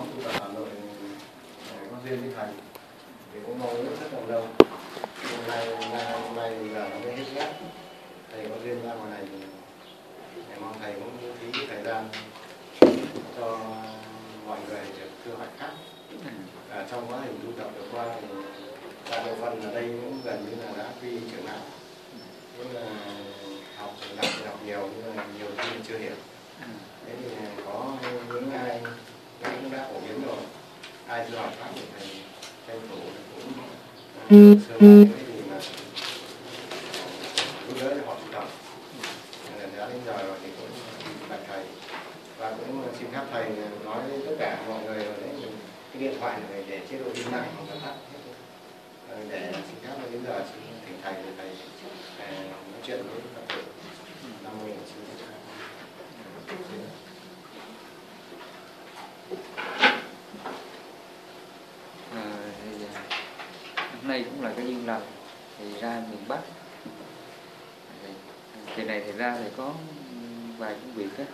nhóm tu Hà Nội à, có duyên với thầy thì cũng mong ước rất là lâu. Hôm nay hôm nay giờ nó mới hết ghét thầy có duyên ra ngoài này thì để mong thầy cũng thí thời gian cho mọi người được cơ hoạch khác. À, trong quá trình tu tập vừa qua thì đa bộ phận ở đây cũng gần như là đã quy trưởng não cũng là học thì đọc thì đọc nhiều nhưng mà nhiều khi chưa hiểu. nay tôi học pháp của thầy thầy cũng ừ. sơ cái gì mà giúp đỡ cho họ tu tập. Nên đã đến giờ rồi thì cũng bạch thầy. Và cũng xin phép thầy nói với tất cả mọi người rồi đấy cái điện thoại này để chế độ im lặng hoặc là tắt để xin phép là đến giờ thỉnh thầy để thầy ờ, nói chuyện với các bạn. Năm 1900 nay cũng là cái duyên lành thì ra miền Bắc. Thì, kỳ này thì ra thì có vài công việc á.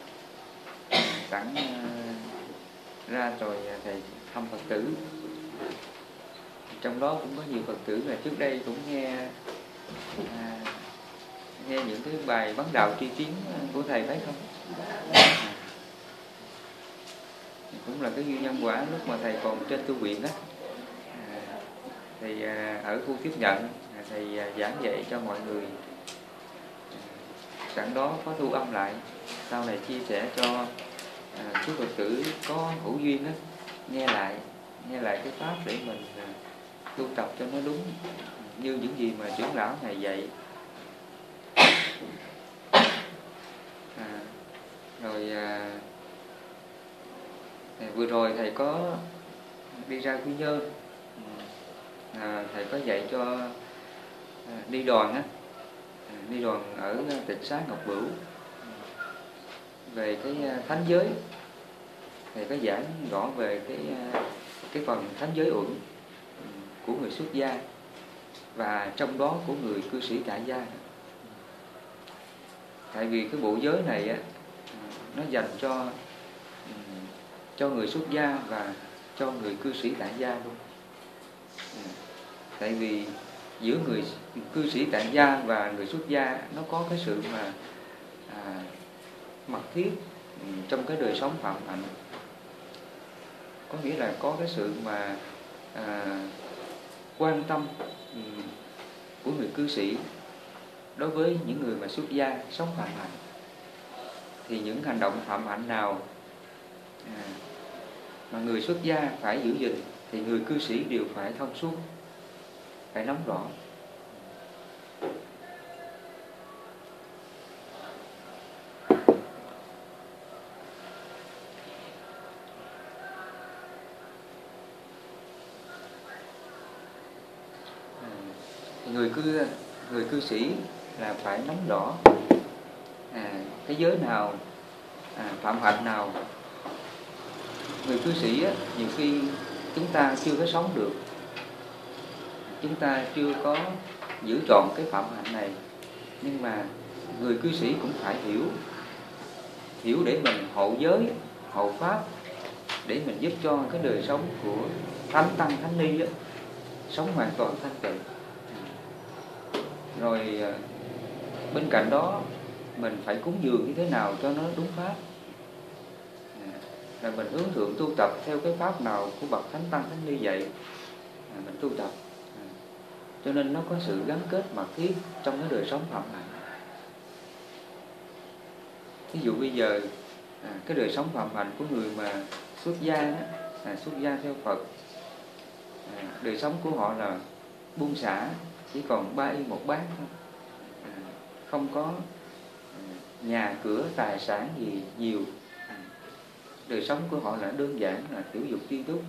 Sẵn ờ, ra rồi ờ, thầy thăm Phật tử. Trong đó cũng có nhiều Phật tử là trước đây cũng nghe à, nghe những cái bài bắn đạo tri kiến ờ, của thầy phải không? À, cũng là cái duyên nhân quả lúc mà thầy còn trên tu viện đó thì à, ở khu tiếp nhận à, thầy à, giảng dạy cho mọi người. Sẵn đó có thu âm lại. Sau này chia sẻ cho à, chú Phật tử có hữu duyên đó, nghe lại nghe lại cái pháp để mình à, tu tập cho nó đúng như những gì mà trưởng lão này dạy. À, rồi à, vừa rồi thầy có đi ra quy nhơn à, thầy có dạy cho à, đi đoàn á. À, đi đoàn ở tịnh xá ngọc bửu. Về cái à, thánh giới. Thầy có giảng rõ về cái cái phần thánh giới uẩn ừ, của người xuất gia và trong đó của người cư sĩ tại gia. Tại vì cái bộ giới này á ừ, nó dành cho ừ, cho người xuất gia và cho người cư sĩ tại gia luôn tại vì giữa người cư sĩ tại gia và người xuất gia nó có cái sự mà à, mật thiết ừ, trong cái đời sống phạm hạnh. Có nghĩa là có cái sự mà à, quan tâm um, của người cư sĩ đối với những người mà xuất gia sống phạm hạnh. Thì những hành động phạm hạnh nào à, mà người xuất gia phải giữ gìn thì người cư sĩ đều phải thông suốt phải nắm rõ. À, người cư người cư sĩ là phải nắm rõ à, thế giới nào à, phạm hạnh nào. Người cư sĩ á, nhiều khi chúng ta chưa có sống được chúng ta chưa có giữ trọn cái phạm hạnh này nhưng mà người cư sĩ cũng phải hiểu hiểu để mình hộ giới hộ pháp để mình giúp cho cái đời sống của thánh tăng thánh ni đó, sống hoàn toàn thanh tịnh. Rồi à, bên cạnh đó mình phải cúng dường như thế nào cho nó đúng pháp? À, là mình hướng thượng tu tập theo cái pháp nào của bậc thánh tăng thánh ni vậy à, mình tu tập cho nên nó có sự gắn kết mật thiết trong cái đời sống phạm hạnh ví dụ bây giờ à, cái đời sống phạm hạnh của người mà xuất gia đó, à, xuất gia theo Phật à, đời sống của họ là buông xả chỉ còn ba y một bát thôi. À, không có à, nhà cửa tài sản gì nhiều. À, đời sống của họ là đơn giản là tiểu dục tri túc.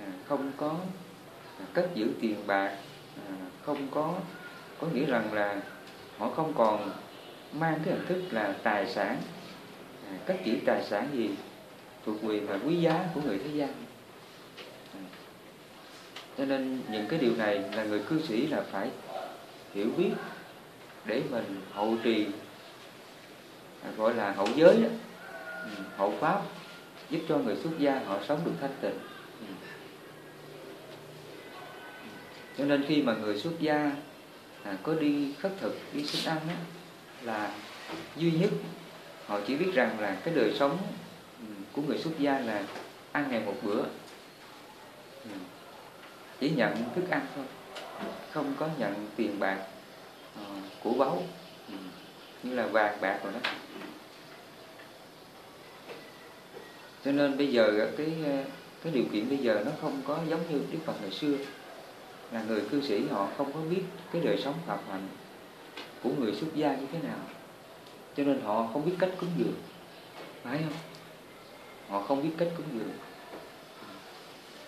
À, không có à, cất giữ tiền bạc không có có nghĩa rằng là họ không còn mang cái hình thức là tài sản. À, cất tài sản gì thuộc quyền và quý giá của người thế gian. À, cho nên những cái điều này là người cư sĩ là phải hiểu biết để mình hậu trì à, gọi là hậu giới đó, ừ, hậu pháp giúp cho người xuất gia họ sống được thanh tịnh. Ừ cho nên khi mà người xuất gia à, có đi khất thực đi xin ăn á, là duy nhất họ chỉ biết rằng là cái đời sống ừ, của người xuất gia là ăn ngày một bữa. Ừ. Chỉ nhận thức ăn thôi không có nhận tiền bạc ờ, của báu. Ừ. Như là vàng bạc rồi đó. Cho nên bây giờ cái ờ, cái điều kiện bây giờ nó không có giống như Đức Phật ngày xưa là người cư sĩ, họ không có biết cái đời sống phạm hạnh của người xuất gia như thế nào. Cho nên họ không biết cách cúng dường, phải không? Họ không biết cách cúng dường.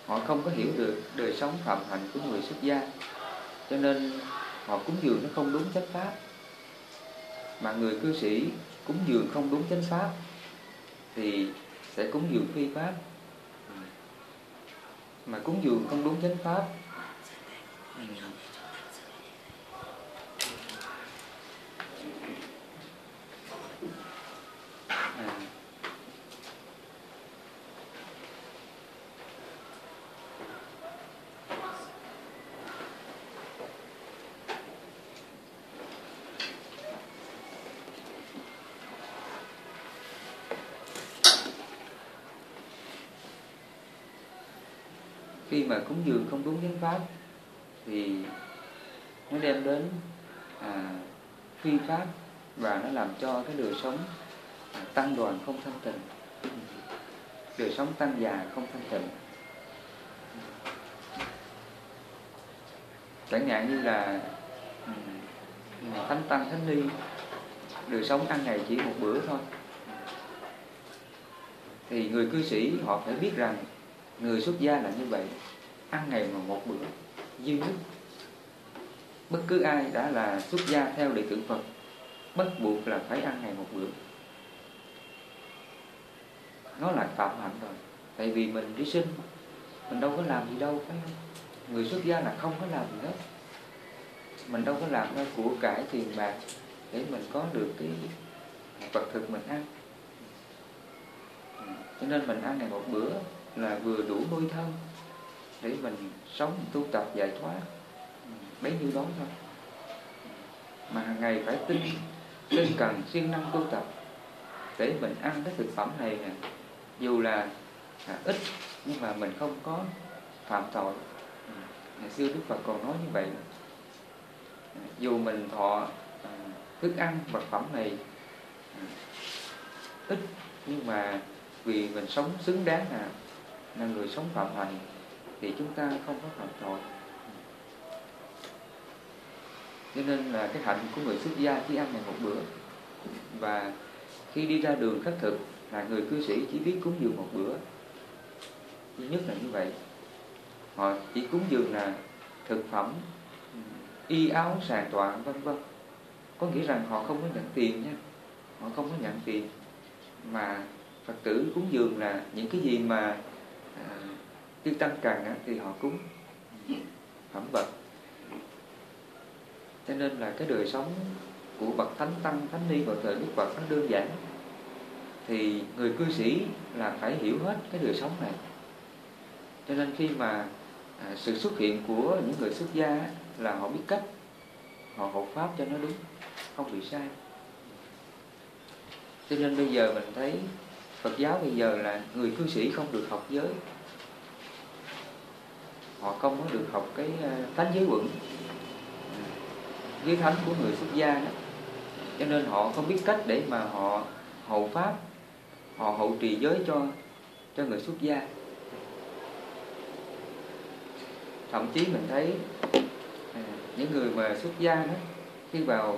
Họ không có hiểu được đời sống phạm hạnh của người xuất gia. Cho nên họ cúng dường nó không đúng chánh pháp. Mà người cư sĩ cúng dường không đúng chánh pháp, thì sẽ cúng dường phi pháp. Mà cúng dường không đúng chánh pháp khi mà cúng dường không đúng chánh pháp thì nó đem đến à, phi pháp và nó làm cho cái đời sống à, tăng đoàn không thanh tịnh. Đời sống tăng già không thanh tịnh. Chẳng hạn như là ừ, thánh tăng thánh ni đời sống ăn ngày chỉ một bữa thôi. Thì người cư sĩ họ phải biết rằng người xuất gia là như vậy ăn ngày mà một bữa dư nhất. Bất cứ ai đã là xuất gia theo đệ tử Phật, bắt buộc là phải ăn ngày một bữa. Nó là phạm hạnh rồi, tại vì mình đi sinh, mình đâu có làm gì đâu, phải không? Người xuất gia là không có làm gì hết. Mình đâu có làm ra của cải tiền bạc để mình có được cái vật thực mình ăn. Ừ, cho nên mình ăn ngày một bữa là vừa đủ nuôi thân để mình sống tu tập giải thoát. Bấy nhiêu đó thôi. Mà hàng ngày phải tinh tinh cần siêng năng tu tập để mình ăn cái thực phẩm này nè. Dù là à, ít nhưng mà mình không có phạm tội. Ngày xưa đức phật còn nói như vậy. Dù mình thọ à, thức ăn vật phẩm này à, ít nhưng mà vì mình sống xứng đáng là là người sống phạm hạnh thì chúng ta không có phạm tội. Cho nên là cái hạnh của người xuất gia chỉ ăn ngày một bữa và khi đi ra đường khất thực là người cư sĩ chỉ biết cúng dường một bữa. Duy nhất là như vậy. Họ chỉ cúng dường là thực phẩm y áo sàn tọa vân vân. Có nghĩa rằng họ không có nhận tiền nha. Họ không có nhận tiền. Mà phật tử cúng dường là những cái gì mà à, chư tăng cần á, thì họ cúng phẩm vật. Cho nên là cái đời sống của bậc thánh tăng thánh ni vào thời đức phật nó đơn giản. Thì người cư sĩ là phải hiểu hết cái đời sống này. Cho nên khi mà à, sự xuất hiện của những người xuất gia là họ biết cách họ hộ pháp cho nó đúng không bị sai. Cho nên bây giờ mình thấy Phật giáo bây giờ là người cư sĩ không được học giới họ không có được học cái ờ, thánh giới quẩn. Ờ, giới thánh của người xuất gia đó. Cho nên họ không biết cách để mà họ hộ pháp, họ hậu trì giới cho cho người xuất gia. Thậm chí mình thấy ờ, những người mà xuất gia đó, khi vào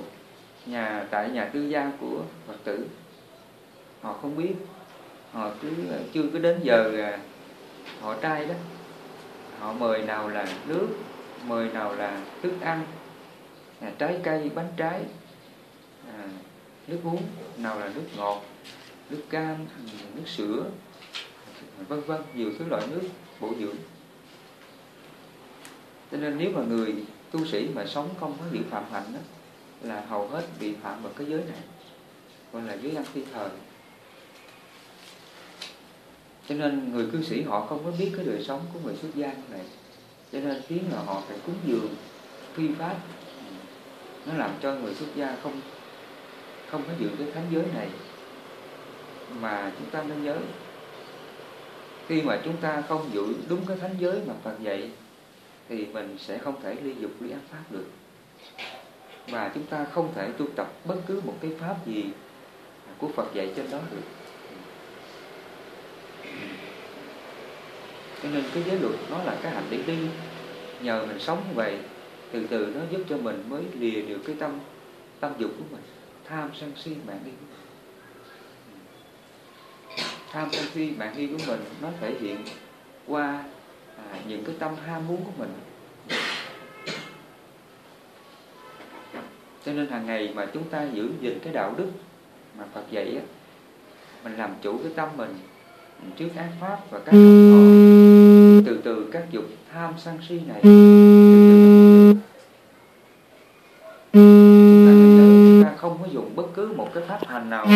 nhà, tại nhà tư gia của phật tử, họ không biết. Họ cứ chưa có đến giờ họ trai đó họ mời nào là nước mời nào là thức ăn à, trái cây bánh trái à, nước uống nào là nước ngọt nước cam ừ, nước sữa vân vân nhiều thứ loại nước bổ dưỡng. Cho nên nếu mà người tu sĩ mà sống không có giữ phạm hạnh đó, là hầu hết bị phạm vào cái giới này gọi là giới ăn phi thời cho nên người cư sĩ họ không có biết cái đời sống của người xuất gia như này cho nên khiến là họ phải cúng dường, phi pháp. Nó làm cho người xuất gia không không có giữ cái thánh giới này. Mà chúng ta nên nhớ, khi mà chúng ta không giữ đúng cái thánh giới mà Phật dạy, thì mình sẽ không thể ly dục ly ác pháp được. Và chúng ta không thể tu tập bất cứ một cái pháp gì của Phật dạy trên đó được. Cho nên cái giới luật nó là cái hành để đi. Nhờ mình sống như vậy từ từ nó giúp cho mình mới lìa được cái tâm tâm dục của mình. Tham sân si mạng nghi tham sân si mạng nghi của mình nó thể hiện qua à, những cái tâm ham muốn của mình. Cho nên hàng ngày mà chúng ta giữ gìn cái đạo đức mà Phật dạy á mình làm chủ cái tâm mình trước ác pháp và các từ từ các dục tham sân si này. Từ từ chúng ta không có dùng bất cứ một cái pháp hành nào.